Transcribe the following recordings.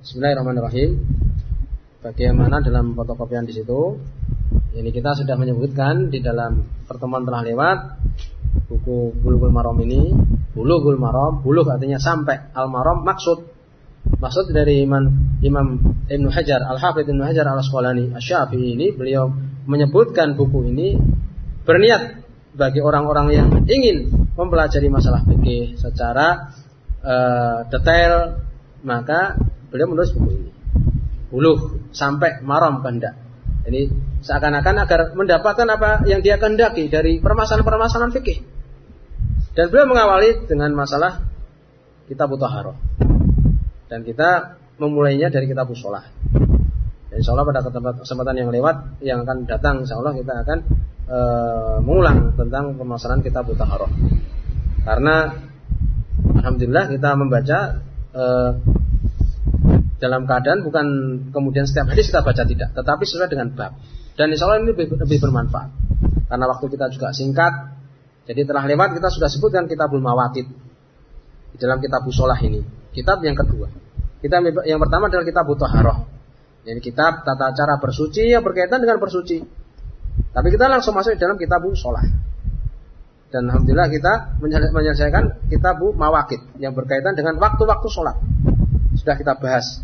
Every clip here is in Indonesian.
Bismillahirrahmanirrahim. Bagaimana dalam fotokopian di situ? Ini kita sudah menyebutkan di dalam pertemuan telah lewat buku Bulughul Maram ini, Bulughul Maram, buluh artinya sampai, al maram maksud. Maksud dari Imam Imam Ibnu Hajar, Al-Hafidz Ibnu Hajar Al-Asqalani, Asy-Syafi'i ini beliau menyebutkan buku ini berniat bagi orang-orang yang ingin mempelajari masalah fikih secara uh, detail, maka beliau menulis buku ini. Buluh sampai maram kehendak. Ini seakan-akan agar mendapatkan apa yang dia kehendaki dari permasalahan-permasalahan fikih. Dan beliau mengawali dengan masalah kita butuh haroh. Dan kita memulainya dari kitab sholah. Dan insya Allah pada kesempatan yang lewat yang akan datang, insya Allah kita akan e, mengulang tentang permasalahan kita butuh haroh. Karena Alhamdulillah kita membaca e, dalam keadaan bukan kemudian setiap hari kita baca tidak, tetapi sesuai dengan bab. Dan insya Allah ini lebih, lebih bermanfaat. Karena waktu kita juga singkat, jadi telah lewat kita sudah sebutkan kitabul mawatid di dalam kitab usolah ini. Kitab yang kedua. Kitab yang pertama adalah kitab haroh. Jadi kitab tata cara bersuci yang berkaitan dengan bersuci. Tapi kita langsung masuk dalam kitab usolah. Dan alhamdulillah kita menyelesaikan kitab mawakid yang berkaitan dengan waktu-waktu sholat sudah kita bahas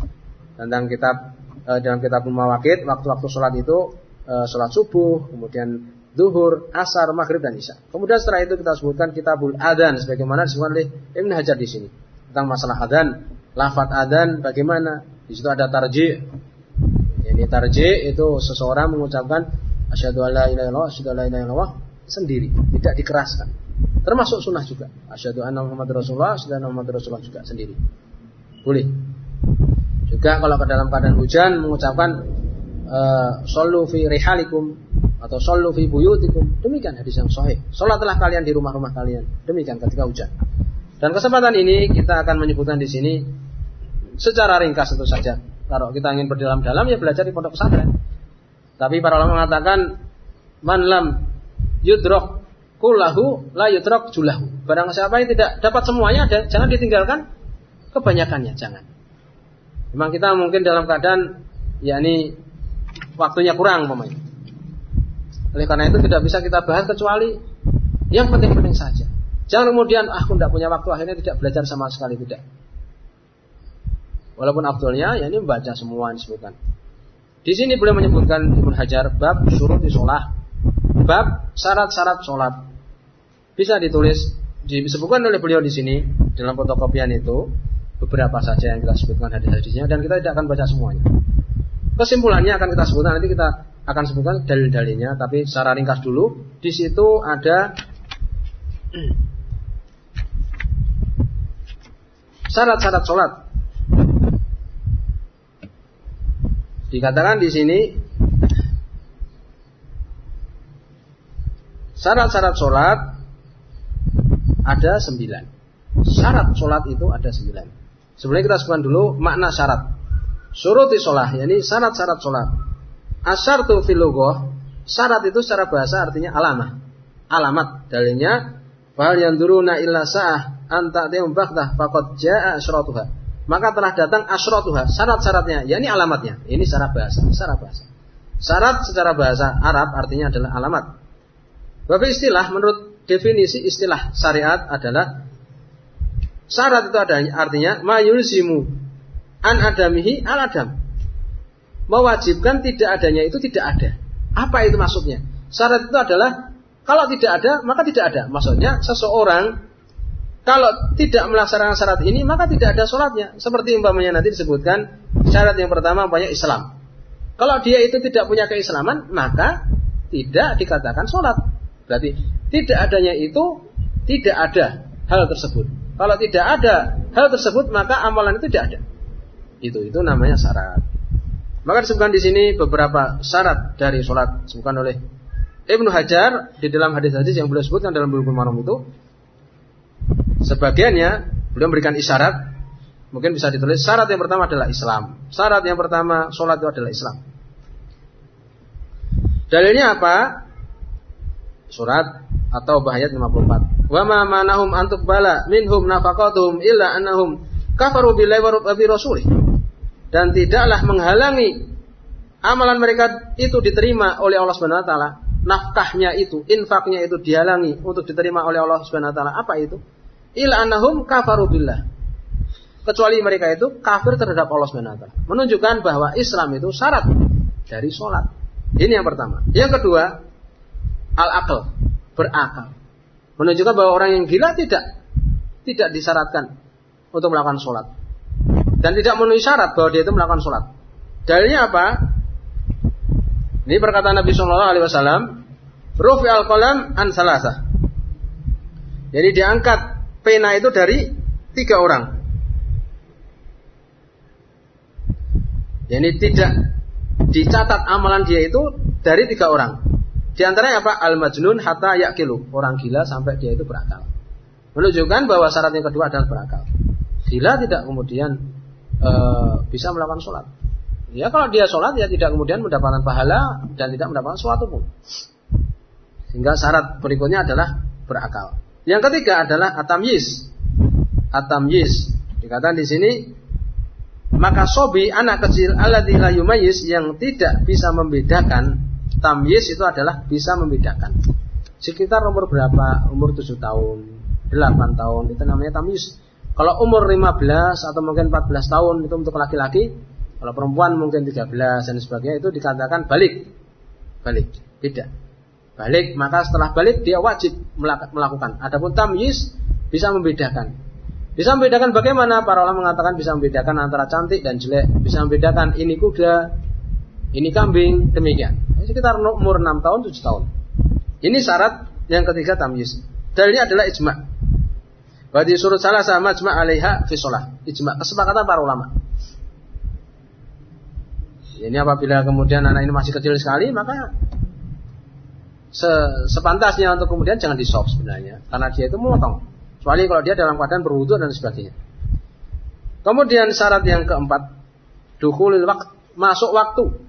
tentang kitab e, dalam kitab Mawakid waktu-waktu sholat itu e, sholat subuh, kemudian duhur, asar, maghrib dan isya. Kemudian setelah itu kita sebutkan kitabul adan sebagaimana disebutkan oleh Ibn Hajar di sini tentang masalah adan, lafat adan bagaimana. Di situ ada tarji. Ini tarji itu seseorang mengucapkan asyhadu alla ilaha illallah, asyhadu alla illallah sendiri, tidak dikeraskan. Termasuk sunnah juga. Asyhadu anna Muhammad Rasulullah, asyhadu anna Rasulullah juga sendiri. Boleh. Juga kalau ke dalam keadaan hujan mengucapkan uh, sallu fi rihalikum atau sallu fi buyutikum. Demikian hadis yang sahih. Salatlah kalian di rumah-rumah kalian. Demikian ketika hujan. Dan kesempatan ini kita akan menyebutkan di sini secara ringkas tentu saja. Kalau kita ingin berdalam-dalam ya belajar di pondok pesantren. Tapi para ulama mengatakan man lam yudrok kullahu la yudrok julahu. Barang siapa yang tidak dapat semuanya jangan ditinggalkan kebanyakannya jangan. Memang kita mungkin dalam keadaan yakni waktunya kurang pemain. Oleh karena itu tidak bisa kita bahas kecuali yang penting-penting saja. Jangan kemudian ah, aku tidak punya waktu akhirnya tidak belajar sama sekali tidak. Walaupun afdolnya ya ini membaca semua disebutkan. Di sini boleh menyebutkan Ibnu Hajar bab suruh di sholat, bab syarat-syarat sholat. Bisa ditulis disebutkan oleh beliau di sini dalam fotokopian itu beberapa saja yang kita sebutkan hadis-hadisnya dan kita tidak akan baca semuanya. Kesimpulannya akan kita sebutkan nanti kita akan sebutkan dalil-dalilnya tapi secara ringkas dulu di situ ada syarat-syarat sholat. Dikatakan di sini syarat-syarat sholat ada sembilan. Syarat sholat itu ada sembilan. Sebenarnya kita sebutkan dulu makna syarat. Suruti sholah, yakni syarat-syarat sholat. Asar tu filogoh, syarat itu secara bahasa artinya alamah. Alamat, dalilnya, Fahal yang duruna illa sa'ah anta bakdah fakot ja'a asyratuha. Maka telah datang asyratuha, syarat-syaratnya, yakni alamatnya. Ini secara bahasa, secara bahasa. Syarat secara bahasa Arab artinya adalah alamat. Bapak istilah menurut definisi istilah syariat adalah Syarat itu adanya artinya mayulsimu an adamihi al adam. Mewajibkan tidak adanya itu tidak ada. Apa itu maksudnya? Syarat itu adalah kalau tidak ada maka tidak ada. Maksudnya seseorang kalau tidak melaksanakan syarat ini maka tidak ada sholatnya. Seperti umpamanya nanti disebutkan syarat yang pertama banyak Islam. Kalau dia itu tidak punya keislaman maka tidak dikatakan sholat. Berarti tidak adanya itu tidak ada hal tersebut. Kalau tidak ada hal tersebut maka amalan itu tidak ada. Itu itu namanya syarat. Maka disebutkan di sini beberapa syarat dari sholat disebutkan oleh Ibnu Hajar di dalam hadis-hadis yang beliau sebutkan dalam buku Maram itu. Sebagiannya beliau memberikan isyarat. Mungkin bisa ditulis syarat yang pertama adalah Islam. Syarat yang pertama sholat itu adalah Islam. Dalilnya apa? Surat atau bahayat 54. Wa ma manahum antuk bala minhum nafaqatuhum illa annahum kafaru billahi wa bi rasulih. dan tidaklah menghalangi amalan mereka itu diterima oleh Allah Subhanahu wa taala, nafkahnya itu, infaknya itu dihalangi untuk diterima oleh Allah Subhanahu wa taala. Apa itu? Ila annahum kafaru billah. Kecuali mereka itu kafir terhadap Allah Subhanahu wa taala. Menunjukkan bahwa Islam itu syarat dari sholat. Ini yang pertama. Yang kedua, al-aql, berakal. Menunjukkan bahwa orang yang gila tidak tidak disyaratkan untuk melakukan sholat. Dan tidak memenuhi syarat bahwa dia itu melakukan sholat. Dalilnya apa? Ini perkataan Nabi Shallallahu Alaihi Wasallam, Rufi al qalam an salasa. Jadi diangkat pena itu dari tiga orang. Jadi tidak dicatat amalan dia itu dari tiga orang. Di antaranya apa? Al majnun hatta yakilu. Orang gila sampai dia itu berakal. Menunjukkan bahwa syarat yang kedua adalah berakal. Gila tidak kemudian e, bisa melakukan sholat. Ya kalau dia sholat ya tidak kemudian mendapatkan pahala dan tidak mendapatkan sesuatu pun. Sehingga syarat berikutnya adalah berakal. Yang ketiga adalah atamyiz. Atamyiz. Dikatakan di sini maka sobi anak kecil alladzi la yang tidak bisa membedakan tamyiz itu adalah bisa membedakan. Sekitar umur berapa? Umur 7 tahun, 8 tahun itu namanya tamyiz. Kalau umur 15 atau mungkin 14 tahun itu untuk laki-laki, kalau perempuan mungkin 13 dan sebagainya itu dikatakan balik. Balik, tidak. Balik, maka setelah balik dia wajib melakukan. Adapun tamyiz bisa membedakan. Bisa membedakan bagaimana para ulama mengatakan bisa membedakan antara cantik dan jelek, bisa membedakan ini kuda, ini kambing, demikian. Sekitar umur 6 tahun, 7 tahun. Ini syarat yang ketiga tamyiz. Dalilnya adalah ijma. Berarti surut salah sama ijma alaiha fi Ijma, kesepakatan para ulama. Ini apabila kemudian anak ini masih kecil sekali, maka se sepantasnya untuk kemudian jangan di sebenarnya, karena dia itu memotong. Kecuali kalau dia dalam keadaan berwudu dan sebagainya. Kemudian syarat yang keempat, dukhulil waktu, masuk waktu.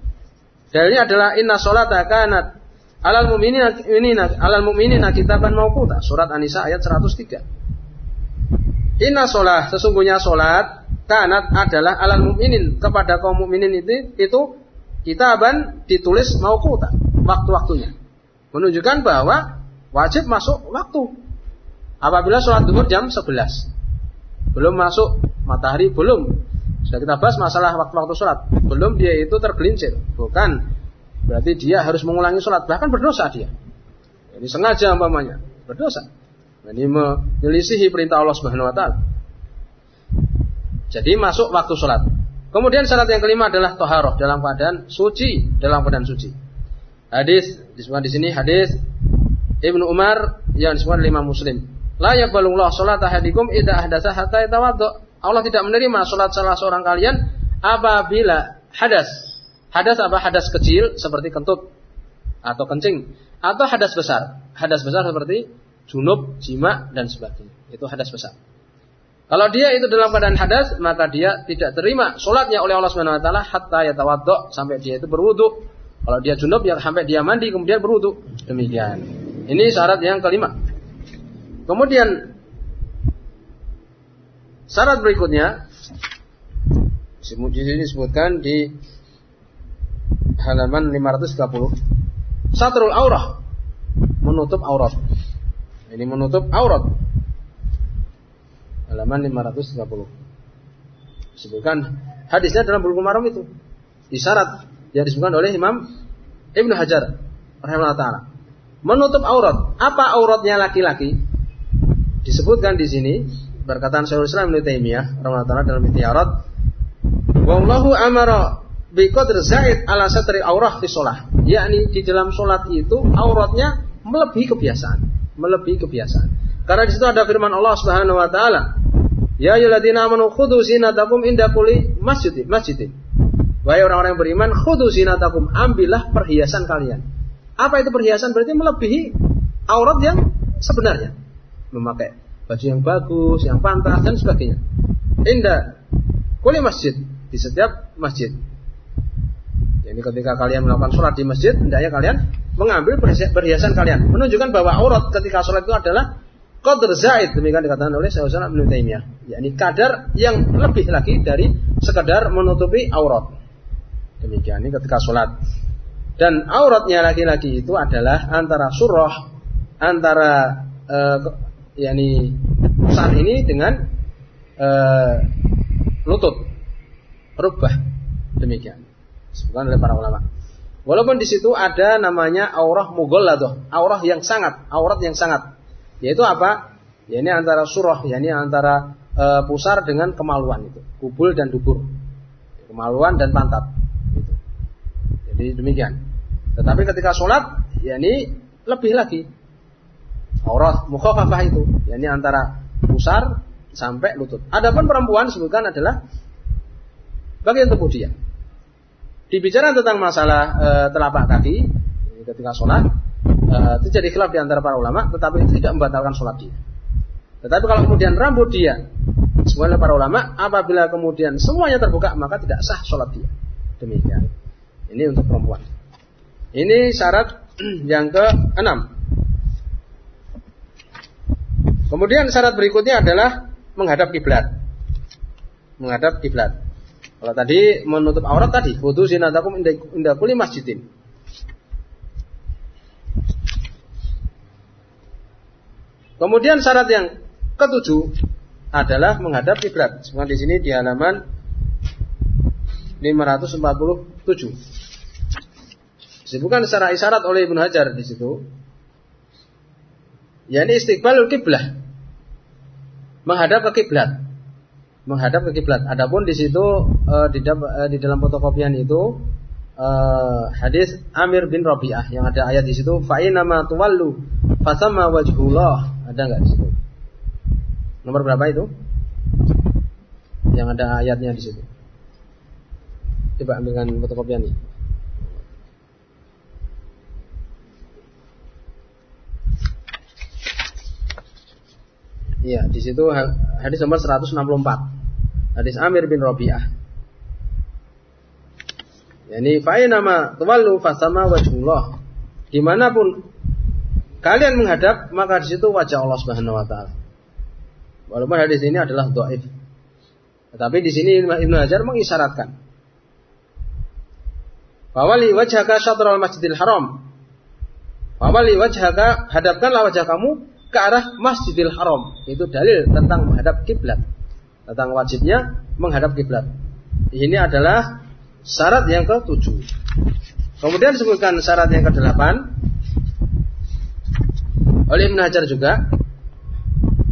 Dalilnya adalah inna sholata kanat alal mu'minina alal mu'minina kitaban mauquta. Surat An-Nisa ayat 103. Inna sholat, sesungguhnya sholat kanat adalah alal mu'minin kepada kaum mukminin itu itu kitaban ditulis mauquta, waktu-waktunya. Menunjukkan bahwa wajib masuk waktu. Apabila sholat duhur jam 11 Belum masuk matahari belum Sudah kita bahas masalah waktu-waktu sholat. Belum dia itu tergelincir. Bukan. Berarti dia harus mengulangi sholat. Bahkan berdosa dia. Ini sengaja umpamanya. Berdosa. Ini menyelisihi perintah Allah Subhanahu Wa Taala. Jadi masuk waktu sholat. Kemudian syarat yang kelima adalah toharoh dalam keadaan suci, dalam keadaan suci. Hadis disebutkan di sini hadis Ibnu Umar yang disebutkan lima Muslim. La yaqbalullah salat ahadikum idza ahdatsa hatta yatawaddo. Allah tidak menerima salat salah seorang kalian apabila hadas. Hadas apa? Hadas kecil seperti kentut atau kencing atau hadas besar. Hadas besar seperti junub, jima dan sebagainya. Itu hadas besar. Kalau dia itu dalam keadaan hadas, maka dia tidak terima sholatnya oleh Allah Subhanahu Wa Taala hatta yatawaddo sampai dia itu berwudu. Kalau dia junub ya sampai dia mandi kemudian berwudu. Demikian. Ini syarat yang kelima. Kemudian syarat berikutnya di sini disebutkan di halaman 530 satrul aurah menutup aurat. Ini menutup aurat. Halaman 530 disebutkan hadisnya dalam buku maram itu. Isyarat yang disebutkan oleh Imam Ibnu Hajar rahimahullah taala. Menutup aurat. Apa auratnya laki-laki? Disebutkan di sini perkataan Syekhul Islam Ibnu Taimiyah rahimahullah dalam Itiyarat wallahu amara bi qadr zaid ala satri aurah fi shalah yakni di dalam salat itu auratnya melebihi kebiasaan melebihi kebiasaan. Karena di situ ada firman Allah Subhanahu wa taala ya ayyuhalladzina amanu khudhu zinatakum inda kulli masjidin masjidin. Wahai orang-orang yang beriman khudhu zinatakum ambillah perhiasan kalian. Apa itu perhiasan? Berarti melebihi aurat yang sebenarnya. Memakai baju yang bagus, yang pantas dan sebagainya. Indah kulit masjid di setiap masjid. Jadi ketika kalian melakukan sholat di masjid, hendaknya kalian mengambil perhiasan kalian. Menunjukkan bahwa aurat ketika sholat itu adalah qadr zaid. Demikian dikatakan oleh Syaikhul Islam Ibnu Taimiyah. kadar yang lebih lagi dari sekedar menutupi aurat. Demikian ini ketika sholat. Dan auratnya laki-laki itu adalah antara surah, antara uh, yakni saat ini dengan uh, lutut, rubah. Demikian. Disebutkan oleh para ulama. Walaupun di situ ada namanya aurah mughalladah, aurah yang sangat, aurat yang sangat. Yaitu apa? Ya ini antara surah, ya ini antara e, pusar dengan kemaluan itu, kubul dan dubur. Kemaluan dan pantat. Gitu. Jadi demikian. Tetapi ketika sholat, ya ini lebih lagi. Aurat mukhafafah itu, ya ini antara pusar sampai lutut. Adapun perempuan sebutkan adalah bagian tubuh dia. Dibicara tentang masalah e, telapak kaki ketika sholat, e, itu jadi khilaf di antara para ulama, tetapi itu tidak membatalkan sholat dia. Tetapi kalau kemudian rambut dia, semuanya para ulama, apabila kemudian semuanya terbuka, maka tidak sah sholat dia. Demikian. Ini untuk perempuan. Ini syarat yang ke enam. Kemudian syarat berikutnya adalah menghadap kiblat. Menghadap kiblat. Kalau tadi menutup aurat tadi, wudu zinatakum inda kulli masjidin. Kemudian syarat yang Ketujuh adalah menghadap kiblat. Semua di sini di halaman 547. Disebutkan secara isyarat oleh Ibnu Hajar di situ. yakni istiqbalul kiblah. Menghadap ke kiblat. Menghadap ke kiblat. Adapun di situ di, uh, di dalam fotokopian itu uh, hadis Amir bin Rabi'ah yang ada ayat di situ fa nama tuwallu fasama wajhullah. Ada enggak di situ? Nomor berapa itu? Yang ada ayatnya di situ. Coba ambilkan fotokopian ini. Iya, di situ hadis nomor 164. Hadis Amir bin Rabi'ah. Yani fa'in nama tuwallu fasama wajhullah. Di mana pun kalian menghadap, maka di situ wajah Allah Subhanahu wa taala. Walaupun hadis ini adalah doif. Tetapi di sini Ibnu Hajar mengisyaratkan. Fawali wajhaka syatrul masjidil haram. Fawali wajhaka hadapkanlah wajah kamu ke arah masjidil haram. Itu dalil tentang menghadap kiblat. Tentang wajibnya menghadap kiblat. Ini adalah syarat yang ketujuh. Kemudian disebutkan syarat yang kedelapan oleh Ibnu Hajar juga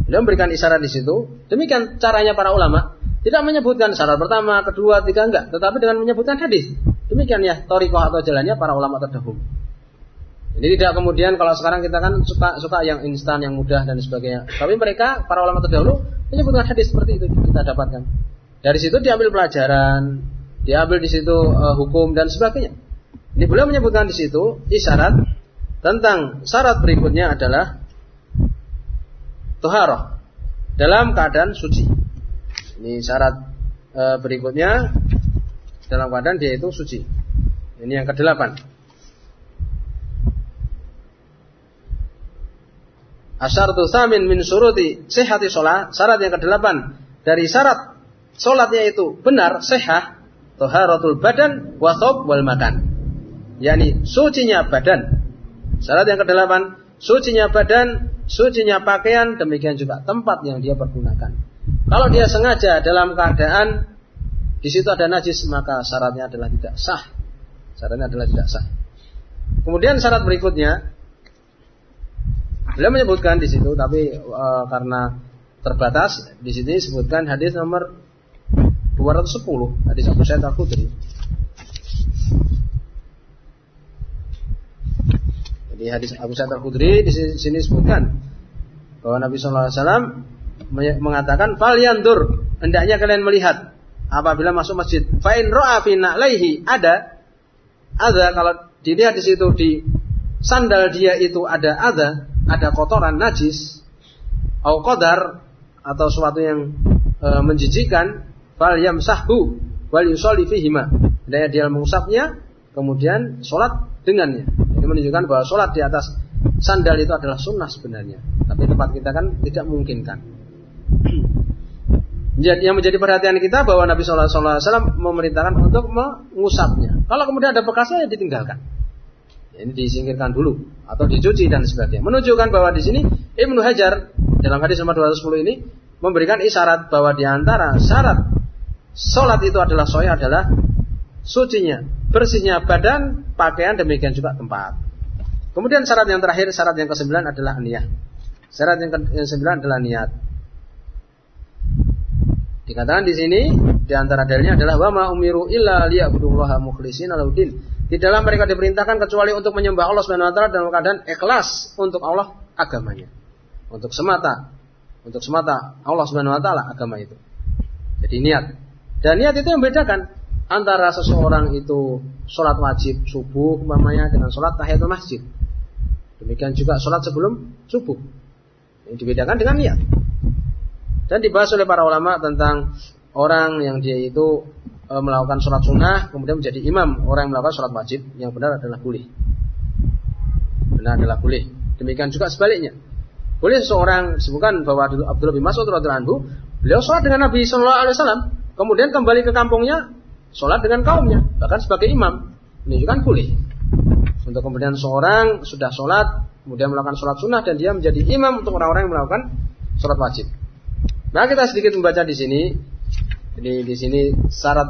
Beliau memberikan isyarat di situ. Demikian caranya para ulama. Tidak menyebutkan syarat pertama, kedua, tiga enggak. Tetapi dengan menyebutkan hadis. Demikian ya, torikoh atau jalannya para ulama terdahulu. Jadi tidak kemudian kalau sekarang kita kan suka suka yang instan, yang mudah dan sebagainya. Tapi mereka para ulama terdahulu menyebutkan hadis seperti itu kita dapatkan. Dari situ diambil pelajaran, diambil di situ uh, hukum dan sebagainya. Ini beliau menyebutkan di situ isyarat tentang syarat berikutnya adalah toharoh dalam keadaan suci. Ini syarat e, berikutnya dalam keadaan dia itu suci. Ini yang kedelapan. Asyaratu samin min suruti sehati sholat. Syarat yang kedelapan dari syarat sholatnya itu benar, sehat, toharatul badan, wasob wal makan. Yani sucinya badan. Syarat yang kedelapan, sucinya badan, sucinya pakaian, demikian juga tempat yang dia pergunakan. Kalau dia sengaja dalam keadaan di situ ada najis, maka syaratnya adalah tidak sah. Syaratnya adalah tidak sah. Kemudian syarat berikutnya, beliau menyebutkan di situ, tapi e, karena terbatas, di sini disebutkan hadis nomor 210, hadis Abu Sa'id Al-Khudri. Di hadis Abu Sa'id Al-Khudri di sini disebutkan bahwa Nabi sallallahu alaihi wasallam mengatakan fal yandur hendaknya kalian melihat apabila masuk masjid fa in fi na'laihi ada ada kalau dilihat di situ di sandal dia itu ada ada ada kotoran najis au qadar atau sesuatu yang e, menjijikan fal yamsahu wal yusalli fihima hendaknya dia mengusapnya kemudian sholat dengannya ini menunjukkan bahwa sholat di atas sandal itu adalah sunnah sebenarnya. Tapi tempat kita kan tidak memungkinkan. Yang menjadi perhatian kita bahwa Nabi Shallallahu Alaihi Wasallam memerintahkan untuk mengusapnya. Kalau kemudian ada bekasnya, ya ditinggalkan. Ini disingkirkan dulu atau dicuci dan sebagainya. Menunjukkan bahwa di sini Ibnu Hajar dalam hadis nomor 210 ini memberikan isyarat bahwa di antara syarat sholat itu adalah soya adalah sucinya, bersihnya badan, pakaian, demikian juga tempat. Kemudian syarat yang terakhir, syarat yang kesembilan adalah niat. Syarat yang kesembilan adalah niat. Dikatakan di sini di antara dalilnya adalah wa ma umiru illa liya'budullaha mukhlishina. Di dalam mereka diperintahkan kecuali untuk menyembah Allah Subhanahu wa taala dalam keadaan ikhlas untuk Allah agamanya. Untuk semata untuk semata Allah Subhanahu wa taala agama itu. Jadi niat. Dan niat itu yang membedakan antara seseorang itu sholat wajib subuh umpamanya dengan sholat tahiyatul masjid. Demikian juga sholat sebelum subuh. Yang dibedakan dengan niat. Dan dibahas oleh para ulama tentang orang yang dia itu e, melakukan sholat sunnah kemudian menjadi imam orang yang melakukan sholat wajib yang benar adalah boleh. Benar adalah boleh. Demikian juga sebaliknya. Boleh seseorang sebutkan bahwa Abdullah bin Mas'ud radhiyallahu anhu, beliau sholat dengan Nabi Shallallahu alaihi wasallam, kemudian kembali ke kampungnya sholat dengan kaumnya, bahkan sebagai imam. Ini juga kan boleh. Untuk kemudian seorang sudah sholat, kemudian melakukan sholat sunnah dan dia menjadi imam untuk orang-orang yang melakukan sholat wajib. Nah kita sedikit membaca di sini. Jadi di sini syarat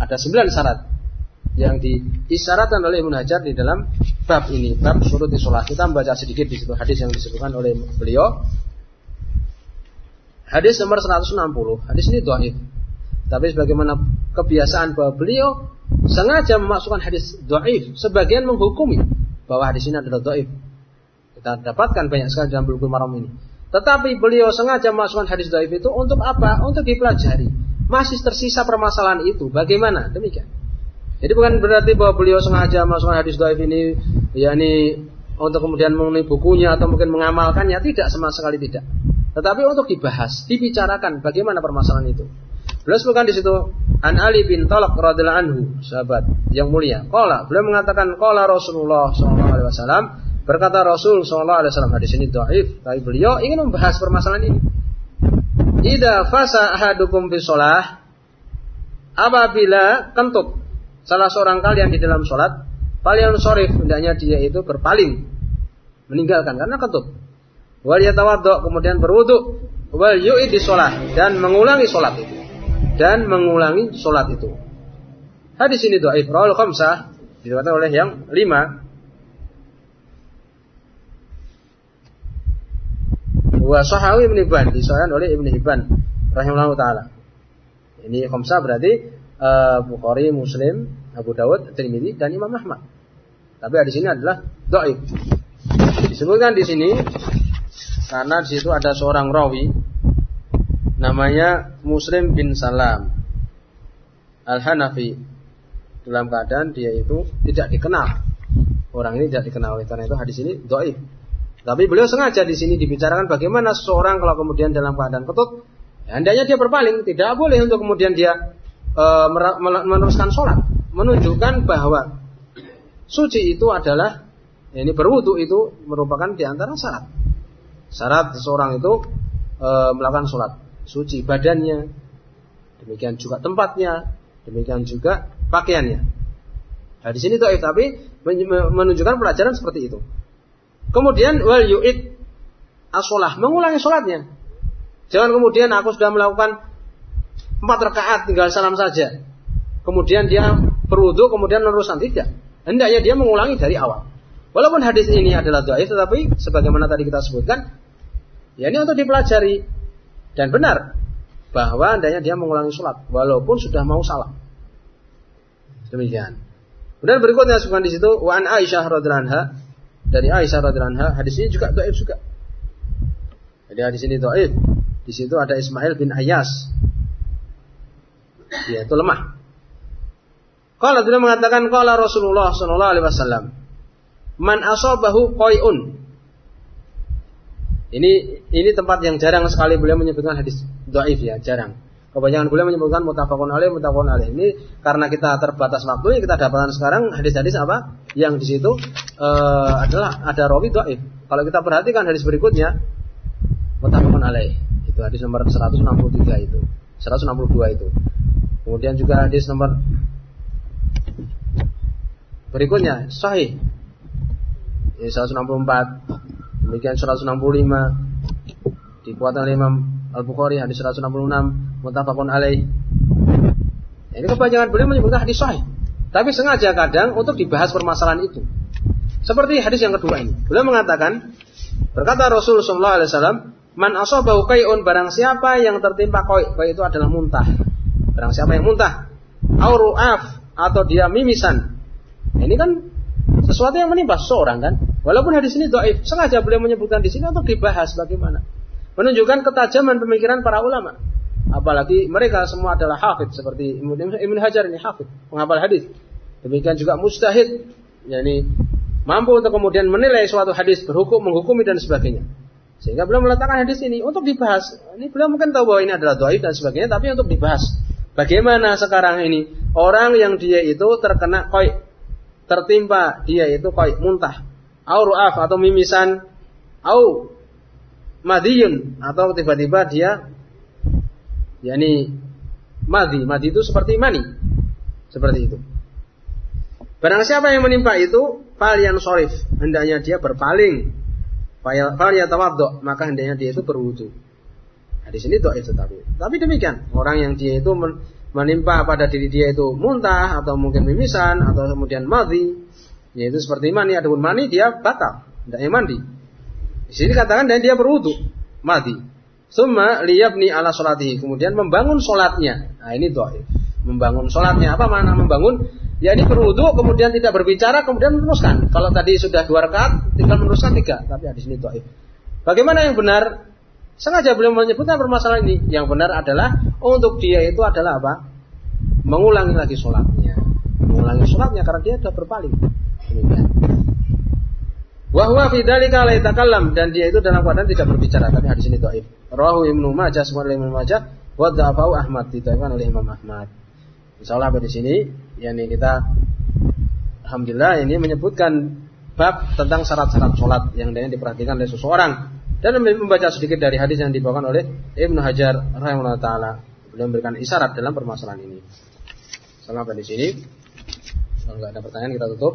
ada sembilan syarat yang diisyaratkan oleh Ibnu Hajar di dalam bab ini, bab surut sholat. Kita membaca sedikit di situ hadis yang disebutkan oleh beliau. Hadis nomor 160. Hadis ini dhaif. Tapi sebagaimana kebiasaan bahwa beliau sengaja memasukkan hadis dhaif, sebagian menghukumi bahwa hadis ini adalah dhaif. Kita dapatkan banyak sekali dalam buku Maram ini. Tetapi beliau sengaja memasukkan hadis dhaif itu untuk apa? Untuk dipelajari. Masih tersisa permasalahan itu. Bagaimana? Demikian. Jadi bukan berarti bahwa beliau sengaja masukkan hadis dhaif ini yakni untuk kemudian mengenai bukunya atau mungkin mengamalkannya tidak sama sekali tidak. Tetapi untuk dibahas, dibicarakan bagaimana permasalahan itu. Beliau sebutkan di situ An Ali bin Talak radhiyallahu anhu, sahabat yang mulia. Qala, beliau mengatakan qala Rasulullah wasallam, berkata Rasul sallallahu alaihi wasallam hadis ini dhaif, tapi beliau ingin membahas permasalahan ini. Ida fasa ahadukum fi apabila kentut salah seorang kalian di dalam sholat, paling sorif hendaknya dia itu berpaling, meninggalkan karena ketut. Wal yatawaddo kemudian berwudu, wal yu'id di sholat dan mengulangi sholat itu dan mengulangi sholat itu. Hadis ini doa Ibrahim khamsah diriwayatkan oleh yang lima. Wa sahawi Ibn Hibban oleh Ibn Hibban rahimahullah taala. Ini khamsah berarti uh, Bukhari, Muslim, Abu Dawud, Tirmidzi dan Imam Ahmad. Tapi di sini adalah dhaif. Disebutkan di sini karena di situ ada seorang rawi namanya Muslim bin Salam Al-Hanafi dalam keadaan dia itu tidak dikenal. Orang ini tidak dikenal karena itu hadis ini dhaif. Tapi beliau sengaja di sini dibicarakan bagaimana seorang kalau kemudian dalam keadaan ketut, ya, hendaknya dia berpaling, tidak boleh untuk kemudian dia e, meneruskan sholat. Menunjukkan bahwa suci itu adalah ini berwudu itu merupakan di antara syarat. Syarat seseorang itu e, melakukan sholat. Suci badannya demikian juga tempatnya demikian juga pakaiannya. Nah, di sini tuh tapi menunjukkan pelajaran seperti itu kemudian wal yu'id asolah mengulangi sholatnya jangan kemudian aku sudah melakukan empat rakaat tinggal salam saja. Kemudian dia berwudu, kemudian meneruskan tidak. Hendaknya dia mengulangi dari awal. Walaupun hadis ini adalah dhaif, tetapi sebagaimana tadi kita sebutkan, ya ini untuk dipelajari dan benar bahwa hendaknya dia mengulangi sholat walaupun sudah mau salah. Demikian. Kemudian berikutnya sebutkan di situ wa an Aisyah radhiyallahu anha dari Aisyah radhiyallahu anha hadis ini juga dhaif juga. Jadi hadis ini dhaif. Di situ ada Ismail bin Ayas dia itu lemah. Kalau beliau mengatakan kalau Rasulullah sallallahu alaihi wasallam, "Man asabahu qai'un." Ini ini tempat yang jarang sekali beliau menyebutkan hadis dhaif ya, jarang. Kebanyakan beliau menyebutkan mutafakun alaih, mutafakun alaih. Ini karena kita terbatas waktu, kita dapatkan sekarang hadis-hadis apa? Yang di situ uh, adalah ada rawi dhaif. Kalau kita perhatikan hadis berikutnya, mutafakun alaih. Itu hadis nomor 163 itu. 162 itu. Kemudian juga hadis nomor berikutnya sahih. Ini 164. Demikian 165 dikuatkan oleh Imam Al-Bukhari hadis 166 muttafaqun alaih. Ini kebanyakan beliau menyebutkan hadis sahih. Tapi sengaja kadang untuk dibahas permasalahan itu. Seperti hadis yang kedua ini. Beliau mengatakan berkata Rasul sallallahu alaihi wasallam, "Man asabahu kai'un barang siapa yang tertimpa koi, koi itu adalah muntah. Barang siapa yang muntah, auruaf atau dia mimisan. Ini kan sesuatu yang menimpa seseorang kan. Walaupun hadis ini doaif, sengaja beliau menyebutkan di sini untuk dibahas bagaimana. Menunjukkan ketajaman pemikiran para ulama. Apalagi mereka semua adalah hafid seperti Ibn Hajar ini hafid, penghafal hadis. Demikian juga mustahid, yakni mampu untuk kemudian menilai suatu hadis, berhukum, menghukumi dan sebagainya. Sehingga beliau meletakkan hadis ini untuk dibahas. Ini beliau mungkin tahu bahwa ini adalah doaif dan sebagainya, tapi untuk dibahas. Bagaimana sekarang ini orang yang dia itu terkena koi, tertimpa dia itu koi muntah, au ru'af atau mimisan, au madiyun atau tiba-tiba dia yakni madi, madi itu seperti mani. Seperti itu. Barang siapa yang menimpa itu, yang sorif, hendaknya dia berpaling. Falian tawaddo, maka hendaknya dia itu berwudu. Nah, di sini doa itu tapi. Tapi demikian, orang yang dia itu menimpa pada diri dia itu muntah atau mungkin mimisan atau kemudian mati, yaitu seperti mani adapun mani dia batal, tidak mandi. Di sini katakan dan dia berwudu, mati. Summa liyabni ala solatihi. Kemudian membangun solatnya. Nah ini doa. Membangun solatnya. Apa mana membangun? Ya ini berwudu, kemudian tidak berbicara, kemudian meneruskan. Kalau tadi sudah dua rakaat, tinggal meneruskan tiga. Tapi di sini doa. Bagaimana yang benar? Sengaja belum menyebutkan permasalahan ini. Yang benar adalah untuk dia itu adalah apa? Mengulangi lagi sholatnya. Mengulangi sholatnya karena dia sudah berpaling. Wahwa fidzalika la yatakallam dan dia itu dalam keadaan tidak berbicara. Tapi hadis ini dhaif. Rawahu Ibnu Majah semua oleh Ibnu Majah wa dha'afahu Ahmad ditakan oleh Imam Ahmad. Insyaallah di sini yakni kita alhamdulillah ini menyebutkan bab tentang syarat-syarat sholat yang diperhatikan oleh seseorang dan membaca sedikit dari hadis yang dibawakan oleh Ibnu Hajar rahimahullah taala. Beliau memberikan isyarat dalam permasalahan ini. Sampai di sini. Kalau nggak ada pertanyaan kita tutup.